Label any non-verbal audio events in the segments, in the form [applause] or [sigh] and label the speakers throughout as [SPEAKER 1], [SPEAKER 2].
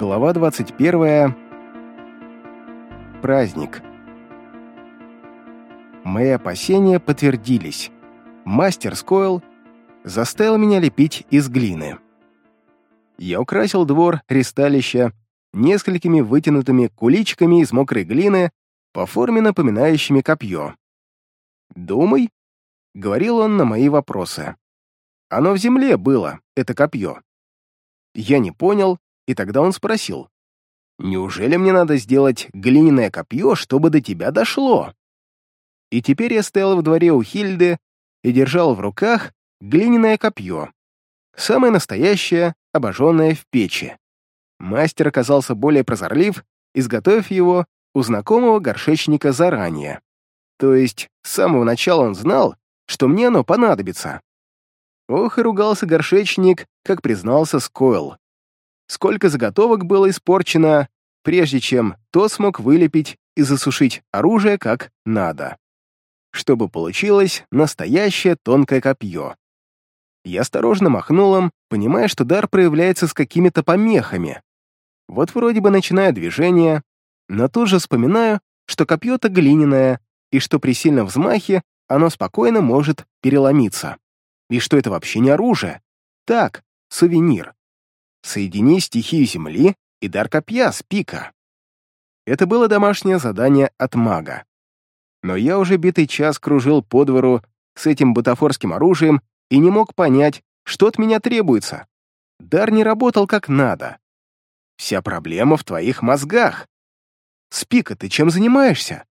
[SPEAKER 1] Глава 21. Праздник. Мои опасения подтвердились. Мастер Скойл заставил меня лепить из глины. Я украсил двор ристалища несколькими вытянутыми куличками из мокрой глины, по форме напоминающими копье. «Думай», — говорил он на мои вопросы. «Оно в земле было, это копье». Я не понял, и тогда он спросил, «Неужели мне надо сделать глиняное копье, чтобы до тебя дошло?» И теперь я стоял в дворе у Хильды и держал в руках глиняное копье, самое настоящее, обожженное в печи. Мастер оказался более прозорлив, изготовив его у знакомого горшечника заранее. То есть, с самого начала он знал, что мне оно понадобится. Ох и ругался горшечник, как признался Скойл сколько заготовок было испорчено, прежде чем тот смог вылепить и засушить оружие как надо, чтобы получилось настоящее тонкое копье. Я осторожно махнул им, понимая, что дар проявляется с какими-то помехами. Вот вроде бы начинаю движение, но тут же вспоминаю, что копье-то глиняное, и что при сильном взмахе оно спокойно может переломиться. И что это вообще не оружие. Так, сувенир. Соедини стихию земли и дар копья с пика. Это было домашнее задание от мага. Но я уже битый час кружил по двору с этим бутафорским оружием и не мог понять, что от меня требуется. Дар не работал как надо. Вся проблема в твоих мозгах. Спика, ты чем занимаешься?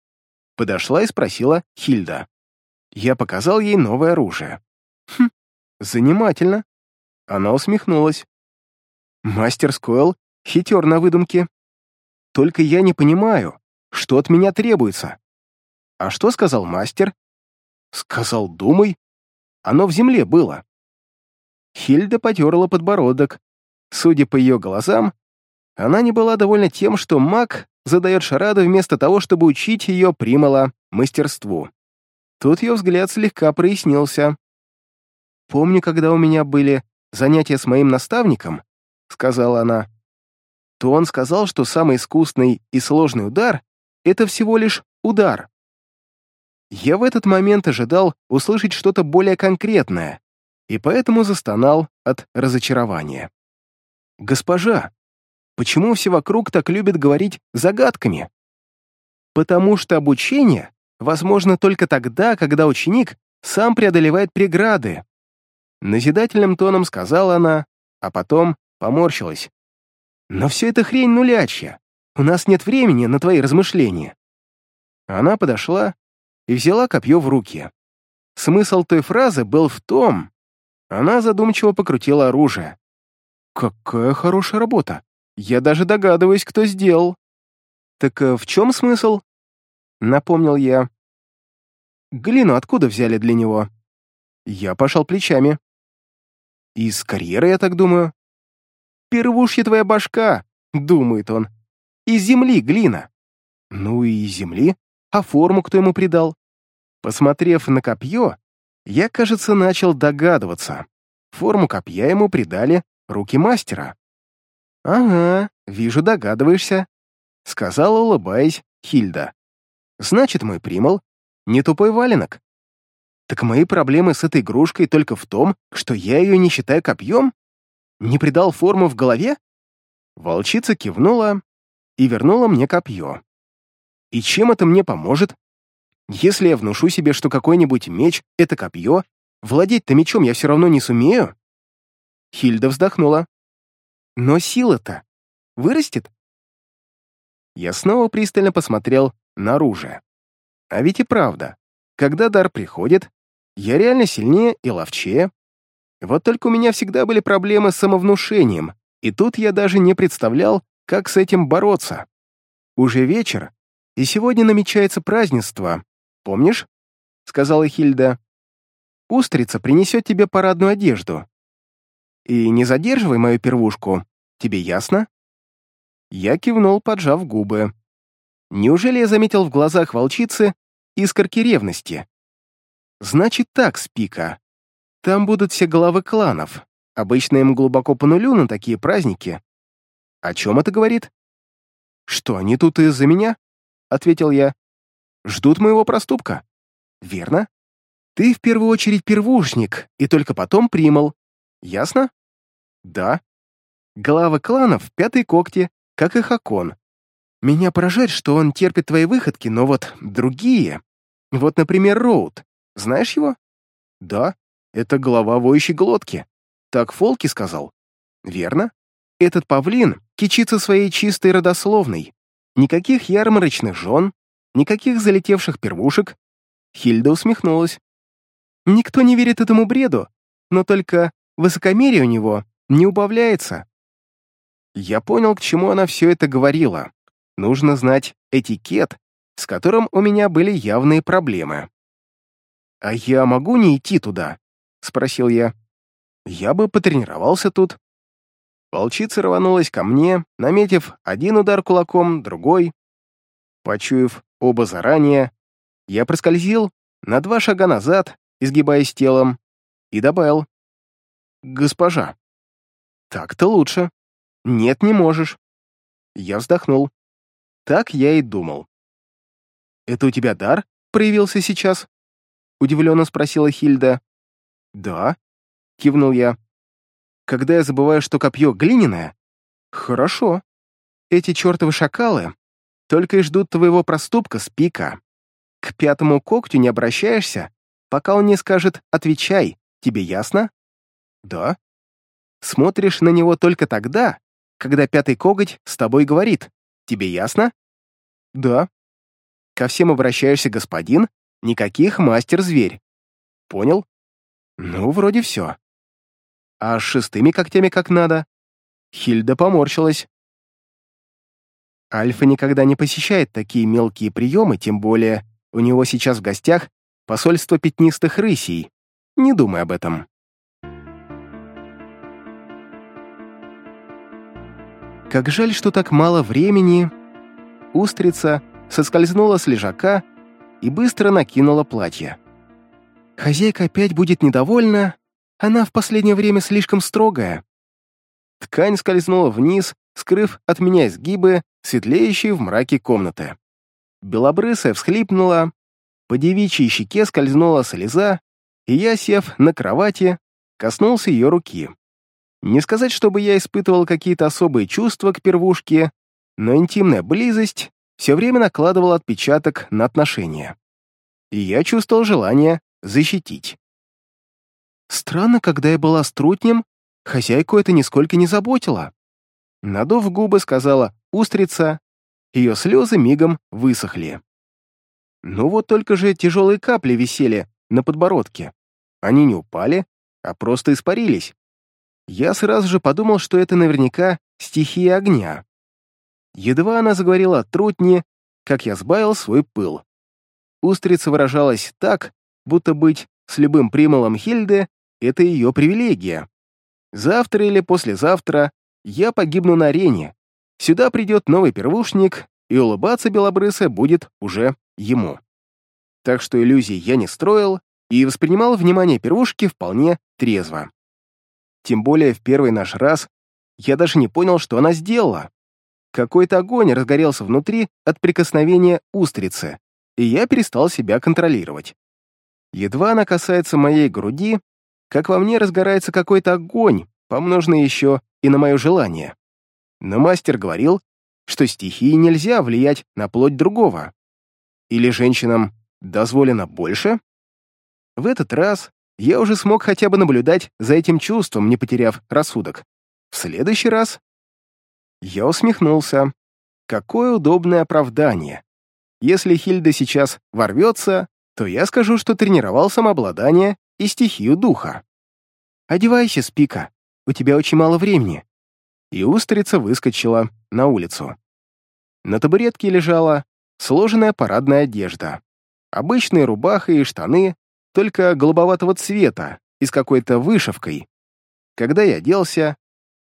[SPEAKER 1] Подошла и спросила Хильда. Я показал ей новое оружие. Хм, занимательно. Она усмехнулась. Мастер Скойл хитер на выдумке. Только я не понимаю, что от меня требуется. А что сказал мастер? Сказал, думай. Оно в земле было. Хильда потерла подбородок. Судя по ее глазам, она не была довольна тем, что маг задает шараду вместо того, чтобы учить ее примала мастерству. Тут ее взгляд слегка прояснился. Помню, когда у меня были занятия с моим наставником, — сказала она, то он сказал, что самый искусный и сложный удар — это всего лишь удар. Я в этот момент ожидал услышать что-то более конкретное, и поэтому застонал от разочарования. «Госпожа, почему все вокруг так любят говорить загадками?» «Потому что обучение возможно только тогда, когда ученик сам преодолевает преграды», назидательным тоном сказала она, а потом поморщилась. «Но все это хрень нулячья. У нас нет времени на твои размышления». Она подошла и взяла копье в руки. Смысл той фразы был в том... Она задумчиво покрутила оружие. «Какая хорошая работа! Я даже догадываюсь, кто сделал». «Так э, в чем смысл?» Напомнил я. «Глину откуда взяли для него?» Я пошел плечами. «Из карьеры, я так думаю. Первушья твоя башка!» — думает он. «Из земли глина». «Ну и из земли. А форму кто ему придал?» Посмотрев на копье, я, кажется, начал догадываться. Форму копья ему придали руки мастера. «Ага, вижу, догадываешься», — сказала, улыбаясь, Хильда. «Значит, мой примол — не тупой валенок. Так мои проблемы с этой игрушкой только в том, что я ее не считаю копьем? Не придал форму в голове? Волчица кивнула и вернула мне копье. И чем это мне поможет? Если я внушу себе, что какой-нибудь меч — это копье, владеть-то мечом я все равно не сумею. Хильда вздохнула. Но сила-то вырастет? Я снова пристально посмотрел на оружие. А ведь и правда, когда дар приходит, я реально сильнее и ловчее, вот только у меня всегда были проблемы с самовнушением, и тут я даже не представлял, как с этим бороться. Уже вечер, и сегодня намечается празднество. Помнишь? Сказала Хильда. Устрица принесет тебе парадную одежду. И не задерживай мою первушку, тебе ясно? Я кивнул, поджав губы. Неужели я заметил в глазах волчицы искорки ревности? Значит так, Спика. Там будут все главы кланов. Обычно им глубоко по нулю на такие праздники. О чем это говорит? Что, они тут из-за меня? Ответил я. Ждут моего проступка. Верно? Ты в первую очередь первушник, и только потом примал. Ясно? Да. Глава кланов — пятый когти, как и Хакон. Меня поражает, что он терпит твои выходки, но вот другие... Вот, например, Роуд. Знаешь его? Да, это глава воющей глотки. Так Фолки сказал. Верно? Этот павлин кичится своей чистой родословной. Никаких ярмарочных жен, никаких залетевших первушек. Хильда усмехнулась. Никто не верит этому бреду, но только высокомерие у него не убавляется. Я понял, к чему она все это говорила. Нужно знать этикет, с которым у меня были явные проблемы. «А я могу не идти туда?» — спросил я. «Я бы потренировался тут». Волчица рванулась ко мне, наметив один удар кулаком, другой. Почуяв оба заранее, я проскользил на два шага назад, изгибаясь телом, и добавил. «Госпожа». «Так-то лучше». «Нет, не можешь». Я вздохнул. Так я и думал. «Это у тебя дар проявился сейчас?» Удивленно спросила Хильда. «Да», — кивнул я. «Когда я забываю, что копье глиняное?» «Хорошо. Эти чертовы шакалы только и ждут твоего проступка с пика. К пятому когтю не обращаешься, пока он не скажет «отвечай», тебе ясно?» «Да». Смотришь на него только тогда, когда пятый коготь с тобой говорит. Тебе ясно? Да. Ко всем обращаешься, господин, никаких мастер-зверь. Понял? Ну, вроде все. А с шестыми когтями как надо? Хильда поморщилась. Альфа никогда не посещает такие мелкие приемы, тем более у него сейчас в гостях посольство пятнистых рысей. Не думай об этом. Как жаль, что так мало времени. Устрица соскользнула с лежака и быстро накинула платье. Хозяйка опять будет недовольна, она в последнее время слишком строгая. Ткань скользнула вниз, скрыв от меня изгибы, светлеющие в мраке комнаты. Белобрысая всхлипнула, по девичьей щеке скользнула слеза, и я, сев на кровати, коснулся ее руки. Не сказать, чтобы я испытывал какие-то особые чувства к первушке, но интимная близость все время накладывала отпечаток на отношения. И я чувствовал желание защитить. Странно, когда я была с трутнем, хозяйку это нисколько не заботило. Надув губы, сказала «устрица», ее слезы мигом высохли. Ну вот только же тяжелые капли висели на подбородке. Они не упали, а просто испарились. Я сразу же подумал, что это наверняка стихия огня. Едва она заговорила о трутне, как я сбавил свой пыл. Устрица выражалась так, будто быть с любым примолом Хильды — это ее привилегия. Завтра или послезавтра я погибну на арене. Сюда придет новый первушник, и улыбаться белобрысая будет уже ему. Так что иллюзий я не строил и воспринимал внимание первушки вполне трезво. Тем более в первый наш раз я даже не понял, что она сделала. Какой-то огонь разгорелся внутри от прикосновения устрицы, и я перестал себя контролировать. Едва она касается моей груди, как во мне разгорается какой-то огонь, помноженный еще и на мое желание. Но мастер говорил, что стихии нельзя влиять на плоть другого. Или женщинам дозволено больше? В этот раз я уже смог хотя бы наблюдать за этим чувством, не потеряв рассудок. В следующий раз я усмехнулся. Какое удобное оправдание. Если Хильда сейчас ворвется, то я скажу, что тренировал самообладание и стихию духа. «Одевайся, Спика, у тебя очень мало времени». И устрица выскочила на улицу. На табуретке лежала сложенная парадная одежда. Обычные рубаха и штаны, только голубоватого цвета и с какой-то вышивкой. Когда я оделся,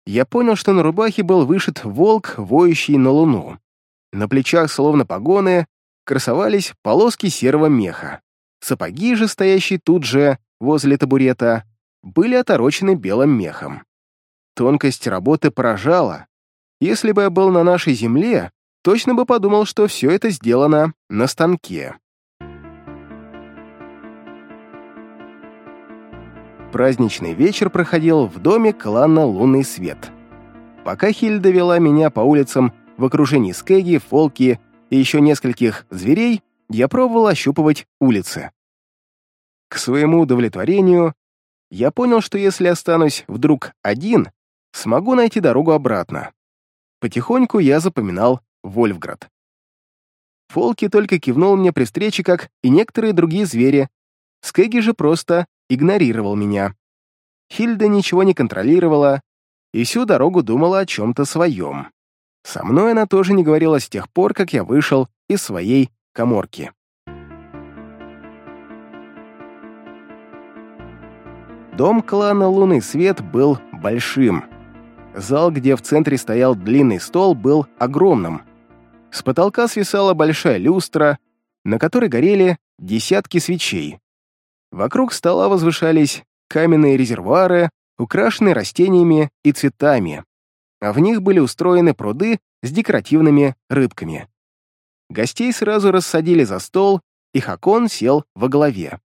[SPEAKER 1] я понял, что на рубахе был вышит волк, воющий на луну. На плечах, словно погоны, красовались полоски серого меха. Сапоги же, стоящие тут же, возле табурета, были оторочены белым мехом. Тонкость работы поражала, Если бы я был на нашей земле, точно бы подумал, что все это сделано на станке. Праздничный вечер проходил в доме клана «Лунный свет». Пока Хильда вела меня по улицам в окружении скеги, фолки и еще нескольких зверей, я пробовал ощупывать улицы. К своему удовлетворению, я понял, что если останусь вдруг один, смогу найти дорогу обратно. Потихоньку я запоминал Вольфград. Фолки только кивнул мне при встрече, как и некоторые другие звери. Скеги же просто игнорировал меня. Хильда ничего не контролировала и всю дорогу думала о чем-то своем. Со мной она тоже не говорила с тех пор, как я вышел из своей коморки. Дом клана «Лунный свет» был большим. Зал, где в центре стоял длинный стол, был огромным. С потолка свисала большая люстра, на которой горели десятки свечей. Вокруг стола возвышались каменные резервуары, украшенные растениями и цветами, а в них были устроены пруды с декоративными рыбками. Гостей сразу рассадили за стол, и Хакон сел во главе.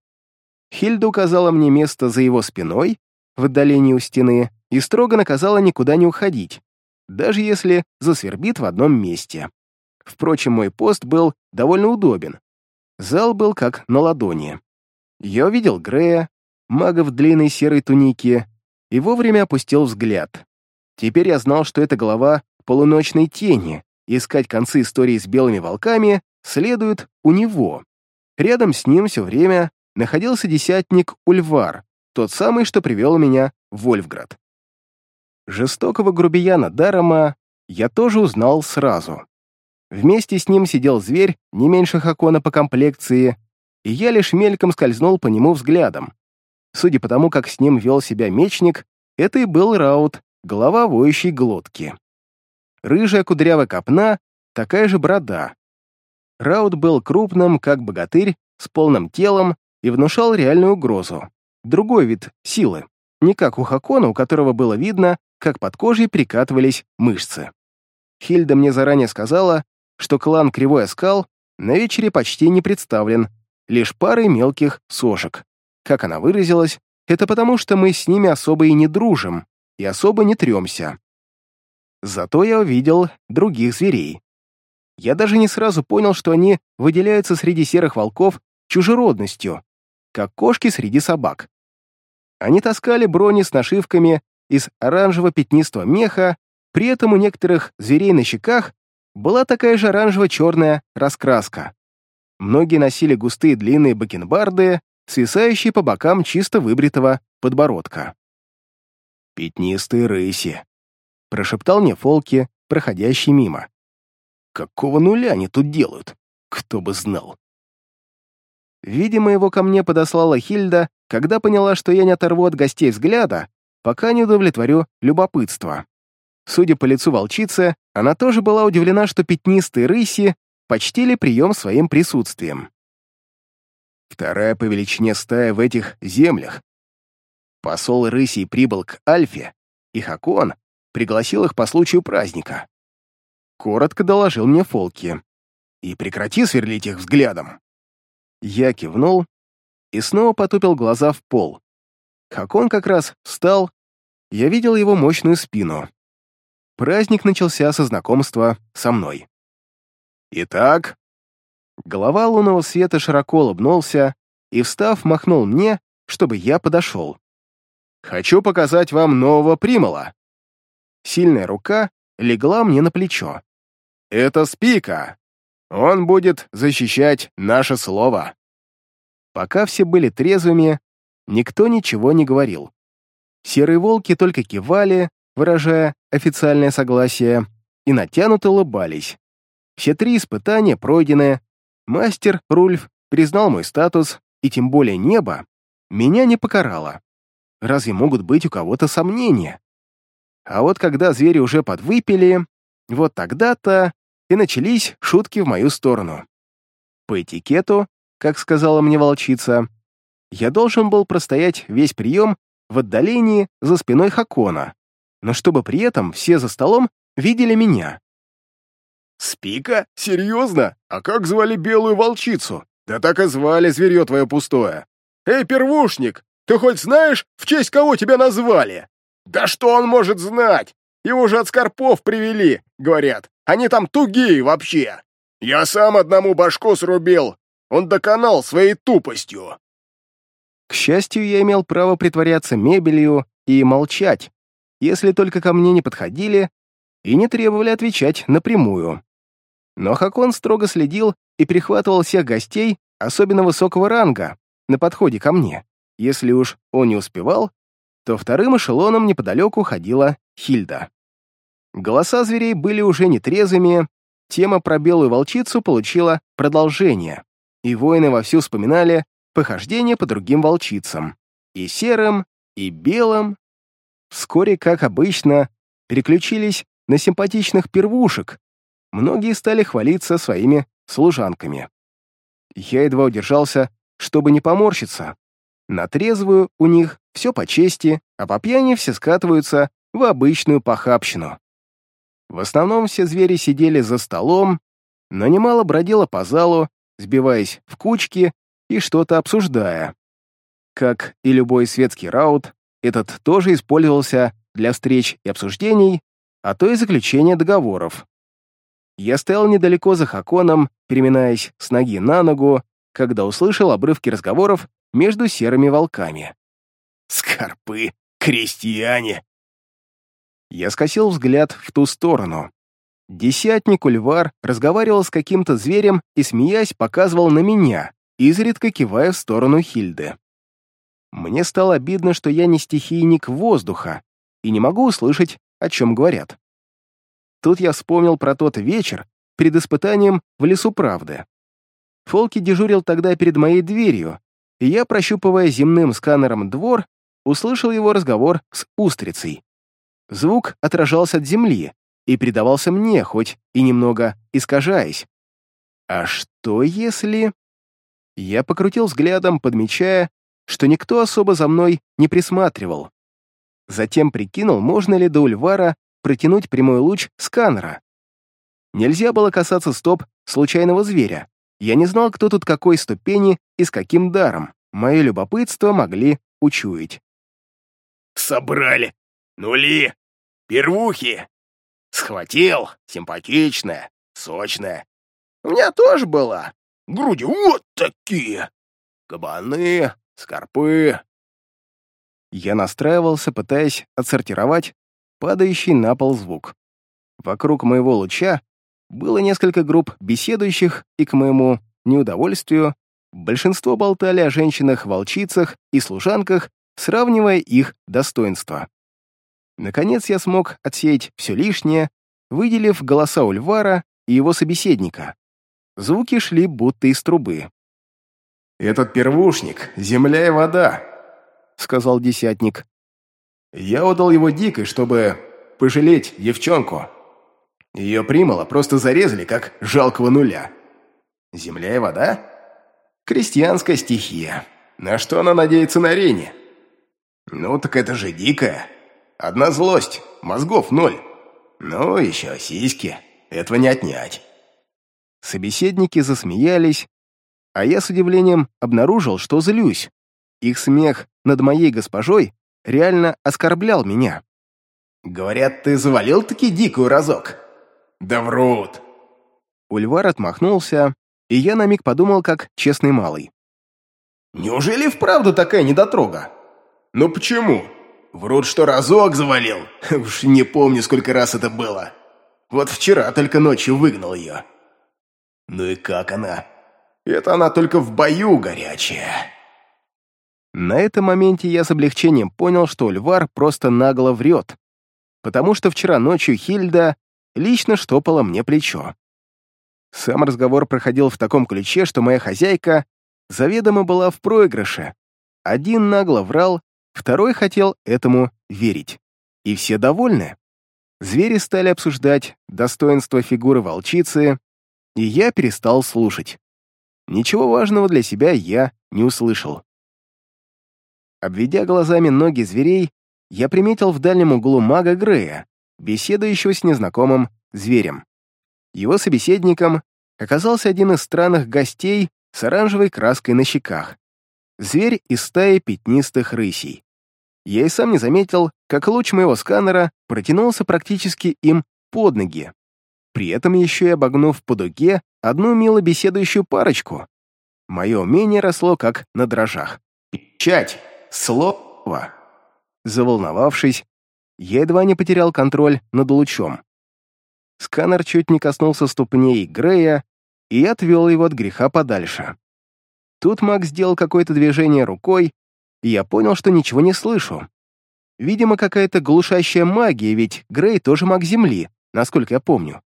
[SPEAKER 1] Хильда указала мне место за его спиной, в отдалении у стены, и строго наказала никуда не уходить, даже если засвербит в одном месте. Впрочем, мой пост был довольно удобен. Зал был как на ладони. Я увидел Грея, мага в длинной серой тунике, и вовремя опустил взгляд. Теперь я знал, что это голова полуночной тени, искать концы истории с белыми волками следует у него. Рядом с ним все время находился десятник Ульвар, тот самый, что привел меня в Вольфград. Жестокого грубияна Дарома я тоже узнал сразу. Вместе с ним сидел зверь, не меньше Хакона по комплекции, и я лишь мельком скользнул по нему взглядом. Судя по тому, как с ним вел себя мечник, это и был Раут, голова воющей глотки. Рыжая кудрявая копна, такая же борода. Раут был крупным, как богатырь, с полным телом и внушал реальную угрозу. Другой вид силы, не как у Хакона, у которого было видно, как под кожей прикатывались мышцы. Хильда мне заранее сказала, что клан Кривой Оскал на вечере почти не представлен, лишь парой мелких сошек. Как она выразилась, это потому, что мы с ними особо и не дружим, и особо не тремся. Зато я увидел других зверей. Я даже не сразу понял, что они выделяются среди серых волков чужеродностью, как кошки среди собак. Они таскали брони с нашивками из оранжево-пятнистого меха, при этом у некоторых зверей на щеках была такая же оранжево-черная раскраска. Многие носили густые длинные бакенбарды, свисающие по бокам чисто выбритого подбородка. «Пятнистые рыси», — прошептал мне Фолки, проходящий мимо. «Какого нуля они тут делают? Кто бы знал». Видимо, его ко мне подослала Хильда, когда поняла, что я не оторву от гостей взгляда, пока не удовлетворю любопытство. Судя по лицу волчицы, она тоже была удивлена, что пятнистые рыси почтили прием своим присутствием. Вторая по величине стая в этих землях. Посол рысей прибыл к Альфе, и Хакон пригласил их по случаю праздника. Коротко доложил мне Фолки. «И прекрати сверлить их взглядом!» Я кивнул и снова потупил глаза в пол. Хакон как раз встал, я видел его мощную спину. Праздник начался со знакомства со мной. «Итак...» Голова лунного света широко улыбнулся и, встав, махнул мне, чтобы я подошел. «Хочу показать вам нового примола». Сильная рука легла мне на плечо. «Это Спика. Он будет защищать наше слово». Пока все были трезвыми, никто ничего не говорил. Серые волки только кивали, выражая официальное согласие, и натянуто улыбались. Все три испытания пройдены. Мастер Рульф признал мой статус, и тем более небо меня не покарало. Разве могут быть у кого-то сомнения? А вот когда звери уже подвыпили, вот тогда-то и начались шутки в мою сторону. По этикету, как сказала мне волчица, я должен был простоять весь прием в отдалении за спиной Хакона, но чтобы при этом все за столом видели меня.
[SPEAKER 2] «Спика? Серьезно? А как звали белую волчицу? Да так и звали зверье твое пустое. Эй, первушник, ты хоть знаешь, в честь кого тебя назвали? Да что он может знать? Его же от Скорпов привели, говорят. Они там тугие вообще. Я сам одному башку срубил. Он доконал своей тупостью.
[SPEAKER 1] К счастью, я имел право притворяться мебелью и молчать, если только ко мне не подходили и не требовали отвечать напрямую. Но Хакон строго следил и перехватывал всех гостей, особенно высокого ранга, на подходе ко мне. Если уж он не успевал, то вторым эшелоном неподалеку ходила Хильда. Голоса зверей были уже нетрезвыми, тема про белую волчицу получила продолжение, и воины вовсю вспоминали похождения по другим волчицам, и серым, и белым. Вскоре, как обычно, переключились на симпатичных первушек, многие стали хвалиться своими служанками. Я едва удержался, чтобы не поморщиться. На трезвую у них все по чести, а по пьяни все скатываются в обычную похабщину. В основном все звери сидели за столом, но немало бродило по залу, сбиваясь в кучки и что-то обсуждая. Как и любой светский раут, этот тоже использовался для встреч и обсуждений, а то и заключения договоров. Я стоял недалеко за Хаконом, переминаясь с ноги на ногу, когда услышал обрывки разговоров между серыми волками.
[SPEAKER 2] «Скорпы! Крестьяне!»
[SPEAKER 1] Я скосил взгляд в ту сторону. Десятник Ульвар разговаривал с каким-то зверем и, смеясь, показывал на меня, изредка кивая в сторону Хильды. Мне стало обидно, что я не стихийник воздуха и не могу услышать, о чем говорят. Тут я вспомнил про тот вечер перед испытанием в лесу правды. Фолки дежурил тогда перед моей дверью, и я, прощупывая земным сканером двор, услышал его разговор с устрицей. Звук отражался от земли и передавался мне, хоть и немного искажаясь. А что если... Я покрутил взглядом, подмечая, что никто особо за мной не присматривал. Затем прикинул, можно ли до Ульвара протянуть прямой луч сканера. Нельзя было касаться стоп случайного зверя. Я не знал, кто тут какой ступени и с каким даром. Мое любопытство могли учуять.
[SPEAKER 2] «Собрали! Нули! Первухи! Схватил! Симпатичная, сочная. У меня тоже была. Груди вот такие! Кабаны, скорпы!»
[SPEAKER 1] Я настраивался, пытаясь отсортировать падающий на пол звук. Вокруг моего луча было несколько групп беседующих, и к моему неудовольствию большинство болтали о женщинах-волчицах и служанках, сравнивая их достоинства. Наконец я смог отсеять все лишнее, выделив голоса Ульвара и его собеседника. Звуки шли будто из трубы.
[SPEAKER 2] «Этот первушник — земля и вода», —
[SPEAKER 1] сказал десятник.
[SPEAKER 2] Я отдал его дикой, чтобы пожалеть девчонку. Ее примало просто зарезали, как жалкого нуля. Земля и вода? Крестьянская стихия. На что она надеется на арене? Ну, так это же дикая. Одна злость, мозгов ноль. Ну, еще сиськи. Этого не отнять.
[SPEAKER 1] Собеседники засмеялись, а я с удивлением обнаружил, что злюсь. Их смех над моей госпожой реально оскорблял меня.
[SPEAKER 2] «Говорят, ты завалил-таки дикую разок?» «Да врут!»
[SPEAKER 1] Ульвар отмахнулся, и я на миг подумал, как честный малый.
[SPEAKER 2] «Неужели вправду такая недотрога?» «Ну почему?» «Врут, что разок завалил. [laughs] Уж не помню, сколько раз это было. Вот вчера только ночью выгнал ее». «Ну и как она?» «Это она только в бою горячая».
[SPEAKER 1] На этом моменте я с облегчением понял, что Львар просто нагло врет, потому что вчера ночью Хильда лично штопала мне плечо. Сам разговор проходил в таком ключе, что моя хозяйка заведомо была в проигрыше. Один нагло врал, второй хотел этому верить. И все довольны. Звери стали обсуждать достоинство фигуры волчицы, и я перестал слушать. Ничего важного для себя я не услышал. Обведя глазами ноги зверей, я приметил в дальнем углу мага Грея, беседующего с незнакомым зверем. Его собеседником оказался один из странных гостей с оранжевой краской на щеках. Зверь из стаи пятнистых рысей. Я и сам не заметил, как луч моего сканера протянулся практически им под ноги. При этом еще и обогнув по дуге одну мило беседующую парочку. Мое умение росло как на дрожжах.
[SPEAKER 2] «Печать! Слово!»
[SPEAKER 1] Заволновавшись, я едва не потерял контроль над лучом. Сканер чуть не коснулся ступней Грея, и отвел его от греха подальше. Тут Макс сделал какое-то движение рукой, и я понял, что ничего не слышу. Видимо, какая-то глушащая магия, ведь Грей тоже маг Земли, насколько я помню.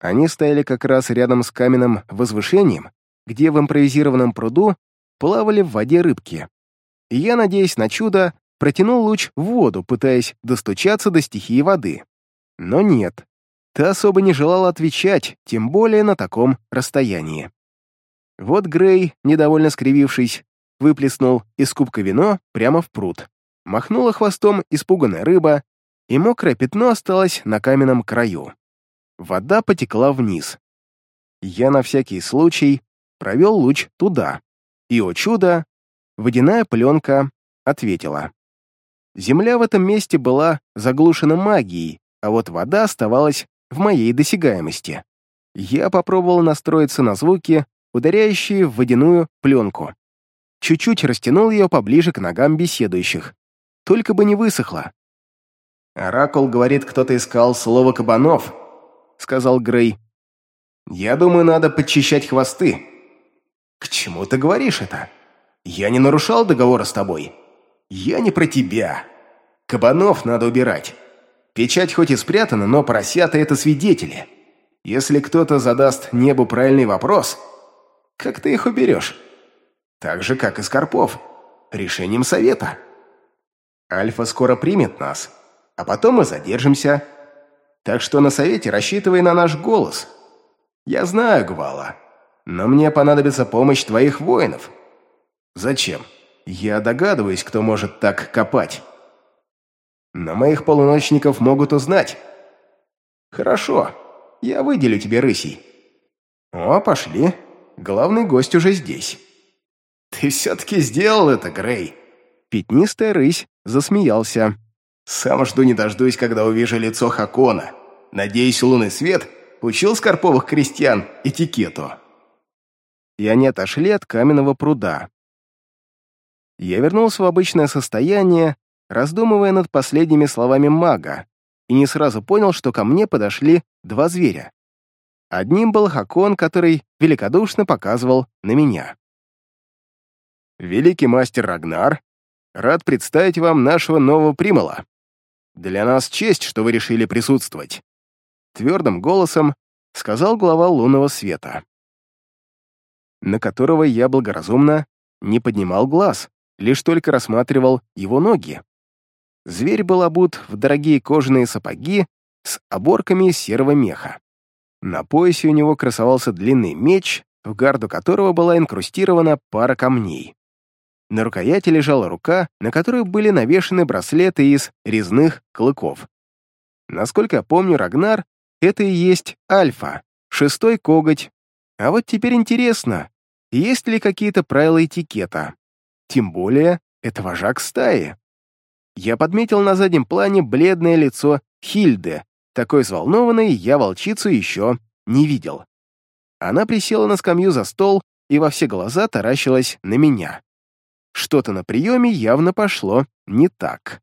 [SPEAKER 1] Они стояли как раз рядом с каменным возвышением, где в импровизированном пруду плавали в воде рыбки. И я, надеясь на чудо, протянул луч в воду, пытаясь достучаться до стихии воды. Но нет, та особо не желала отвечать, тем более на таком расстоянии. Вот Грей, недовольно скривившись, выплеснул из кубка вино прямо в пруд. Махнула хвостом испуганная рыба, и мокрое пятно осталось на каменном краю. Вода потекла вниз. Я на всякий случай провел луч туда, и, о чудо, водяная пленка ответила. Земля в этом месте была заглушена магией, а вот вода оставалась в моей досягаемости. Я попробовал настроиться на звуки, ударяющие в водяную пленку. Чуть-чуть растянул ее поближе к ногам беседующих. Только бы не высохло.
[SPEAKER 2] «Оракул говорит, кто-то искал слово кабанов», — сказал Грей. «Я думаю, надо подчищать хвосты». «К чему ты говоришь это? Я не нарушал договора с тобой. Я не про тебя. Кабанов надо убирать. Печать хоть и спрятана, но поросята — это свидетели. Если кто-то задаст небу правильный вопрос, как ты их уберешь? Так же, как и Скорпов. Решением совета. Альфа скоро примет нас, а потом мы задержимся. Так что на совете рассчитывай на наш голос. Я знаю, Гвала, но мне понадобится помощь твоих воинов. Зачем? Я догадываюсь, кто может так копать. Но моих полуночников могут узнать. Хорошо, я выделю тебе рысей. О, пошли. Главный гость уже здесь. Ты все-таки сделал это, Грей.
[SPEAKER 1] Пятнистая рысь засмеялся.
[SPEAKER 2] Сам жду не дождусь, когда увижу лицо Хакона. Надеюсь, лунный свет учил скорповых крестьян этикету.
[SPEAKER 1] И они отошли от каменного пруда. Я вернулся в обычное состояние, раздумывая над последними словами мага, и не сразу понял, что ко мне подошли два зверя. Одним был Хакон, который великодушно показывал на меня. «Великий мастер Рагнар, рад представить вам нашего нового примала. Для нас честь, что вы решили присутствовать», — твердым голосом сказал глава лунного света, на которого я благоразумно не поднимал глаз, лишь только рассматривал его ноги. Зверь был обут в дорогие кожаные сапоги с оборками серого меха. На поясе у него красовался длинный меч, в гарду которого была инкрустирована пара камней. На рукояти лежала рука, на которой были навешаны браслеты из резных клыков. Насколько я помню, Рагнар — это и есть Альфа, шестой коготь. А вот теперь интересно, есть ли какие-то правила этикета? Тем более, это вожак стаи. Я подметил на заднем плане бледное лицо Хильды. Такой взволнованной я волчицу еще не видел. Она присела на скамью за стол и во все глаза таращилась на меня. Что-то на приеме явно пошло не так.